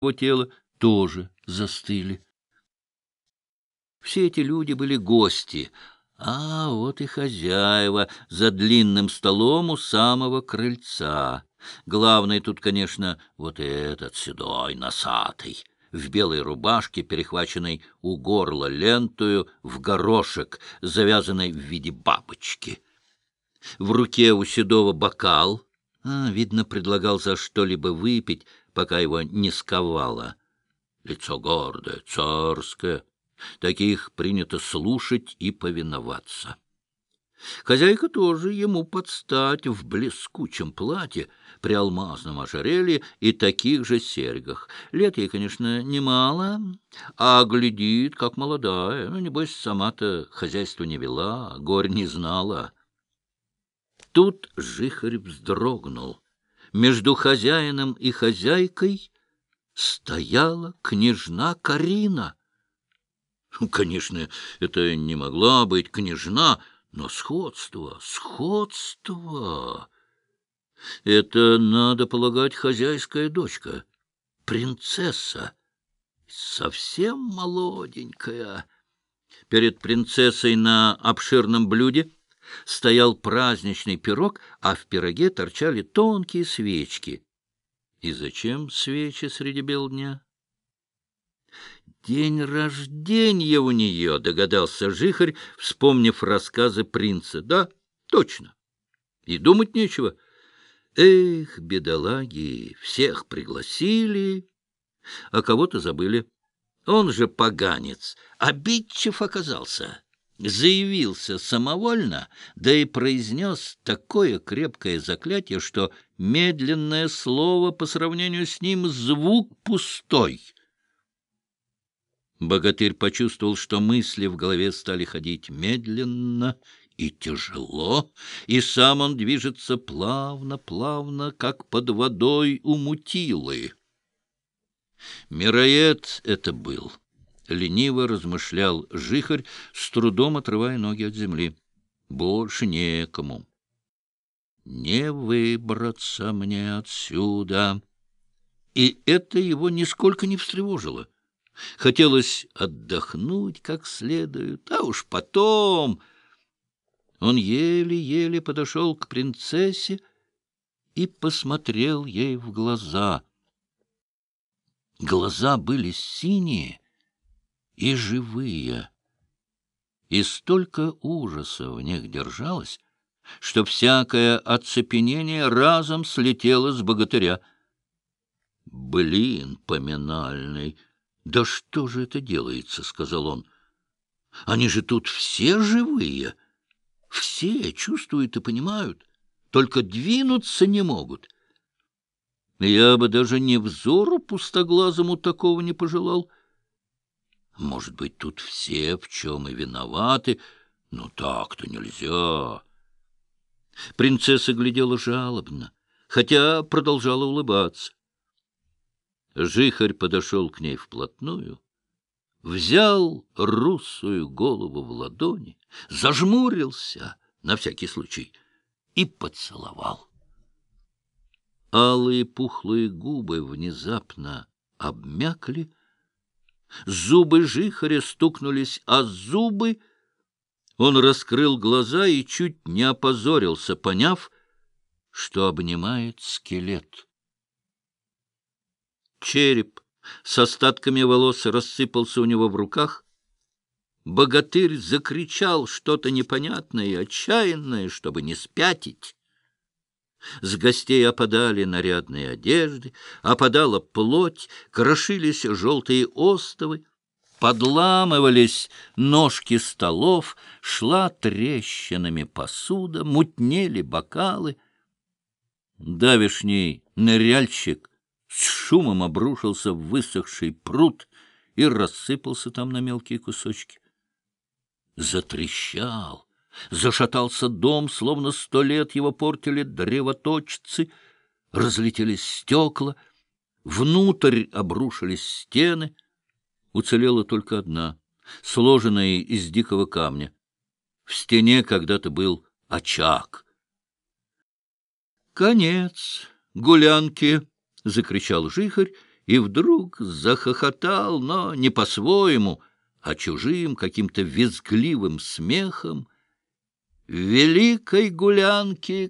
его тела тоже застыли. Все эти люди были гости, а вот и хозяева за длинным столом у самого крыльца. Главный тут, конечно, вот этот седой, носатый, в белой рубашке, перехваченной у горла лентую, в горошек, завязанной в виде бабочки. В руке у седого бокал, а, видно, предлагал за что-либо выпить, пока его не сковало. Лицо гордое, царское, таких принято слушать и повиноваться. Хозяйка тоже ему подстать в блескучем платье, при алмазном ожерелье и таких же серьгах. Лет ей, конечно, немало, а глядит, как молодая. Ну, небось, сама-то хозяйство не вела, горь не знала. Тут жихарь вздрогнул. Между хозяином и хозяйкой стояла княжна Карина. Ну, конечно, это не могла быть княжна, но сходство, сходство... Это, надо полагать, хозяйская дочка, принцесса, совсем молоденькая. Перед принцессой на обширном блюде стоял праздничный пирог, а в пироге торчали тонкие свечки. И зачем свечи среди бел дня? День рождения у нее, догадался Жихарь, вспомнив рассказы принца. Да, точно. И думать нечего. Эх, бедолаги, всех пригласили, а кого-то забыли. Он же поганец, обидчив оказался. Заявился самовольно, да и произнес такое крепкое заклятие, что медленное слово по сравнению с ним звук пустой — Богатырь почувствовал, что мысли в голове стали ходить медленно и тяжело, и сам он движется плавно-плавно, как под водой у мутилы. Мироед это был. Лениво размышлял жихарь, с трудом отрывая ноги от земли. Больше некому. Не выбраться мне отсюда. И это его нисколько не встревожило. Хотелось отдохнуть как следует, а уж потом... Он еле-еле подошел к принцессе и посмотрел ей в глаза. Глаза были синие и живые, и столько ужаса в них держалось, что всякое оцепенение разом слетело с богатыря. Блин поминальный! «Да что же это делается?» — сказал он. «Они же тут все живые, все чувствуют и понимают, только двинуться не могут. Я бы даже не взору пустоглазому такого не пожелал. Может быть, тут все в чем и виноваты, но так-то нельзя». Принцесса глядела жалобно, хотя продолжала улыбаться. Жихарь подошел к ней вплотную, взял русую голову в ладони, зажмурился на всякий случай и поцеловал. Алые пухлые губы внезапно обмякли, зубы жихаря стукнулись, а зубы... Он раскрыл глаза и чуть не опозорился, поняв, что обнимает скелет. Череп с остатками волос рассыпался у него в руках. Богатырь закричал что-то непонятное и отчаянное, чтобы не спятить. С гостей опадали нарядные одежды, опадала плоть, крошились желтые остовы, подламывались ножки столов, шла трещинами посуда, мутнели бокалы. Давишний ныряльщик с шумом обрушился в высохший пруд и рассыпался там на мелкие кусочки. Затрещал, зашатался дом, словно сто лет его портили древоточцы, разлетелись стекла, внутрь обрушились стены. Уцелела только одна, сложенная из дикого камня. В стене когда-то был очаг. Конец гулянки — закричал жихарь и вдруг захохотал, но не по-своему, а чужим каким-то визгливым смехом. Великой гулянке